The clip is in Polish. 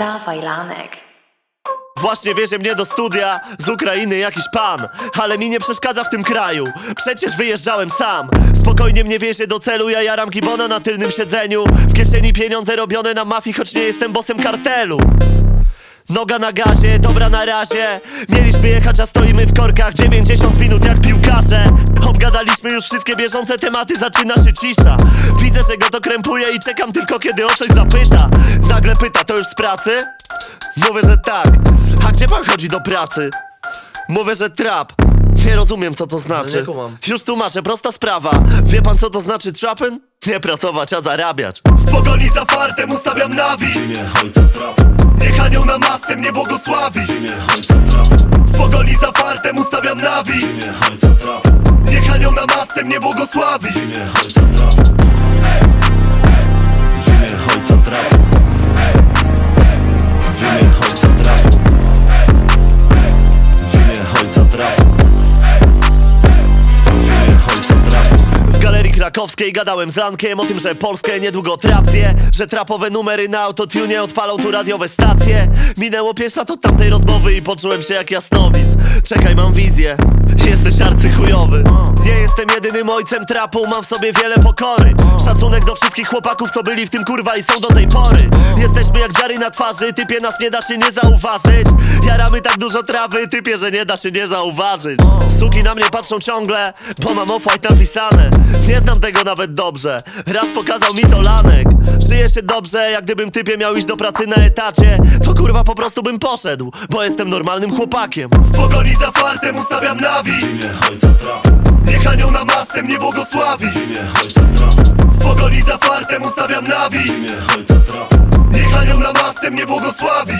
Dawaj, Lanek. Właśnie wiezie mnie do studia z Ukrainy jakiś pan, ale mi nie przeszkadza w tym kraju. Przecież wyjeżdżałem sam. Spokojnie mnie wiezie do celu, ja jaram gibona na tylnym siedzeniu. W kieszeni pieniądze robione na mafii, choć nie jestem bosem kartelu. Noga na gazie, dobra na razie. Mieliśmy jechać, a stoimy w korkach. 90 minut jak piłkarze. Obgadaliśmy już wszystkie bieżące tematy, zaczyna się cisza. Widzę, że go to krępuje i czekam tylko kiedy o coś zapyta. Nagle pyta, to już z pracy? Mówię, że tak. A gdzie pan chodzi do pracy? Mówię, że trap. Nie rozumiem, co to znaczy. Kumam. Już tłumaczę, prosta sprawa. Wie pan, co to znaczy trapen? Nie pracować, a zarabiać. W pogoni za fartem ustawiam nawi W pogoni za fartem ustawiam nawi. Niech anioł na masce mnie błogosławi krakowskiej. Gadałem z Rankiem o tym, że Polskę niedługo trapie Że trapowe numery na autotune odpalą tu radiowe stacje. Minęło pięć lat od tamtej rozmowy i poczułem się jak jasnowid Czekaj, mam wizję. Jesteś arcychujowy Nie jestem jedynym ojcem trapu, mam w sobie wiele pokory. Szacunek do wszystkich chłopaków, co byli w tym kurwa i są do tej pory. Jesteśmy jak dziary na twarzy, typie nas nie da się nie zauważyć. Jaramy tak dużo trawy, typie, że nie da się nie zauważyć. Suki na mnie patrzą ciągle, bo mam off-white napisane. Nie znam tego nawet dobrze, raz pokazał mi to Lanek. Żyje się dobrze, jak gdybym typie miał iść do pracy na etacie To kurwa po prostu bym poszedł, bo jestem normalnym chłopakiem. W pogoni za fartem ustawiam nawi. Niech anioł na masce mnie błogosławi. W pogoni za fartem ustawiam nawi. Niech anioł na masce mnie błogosławi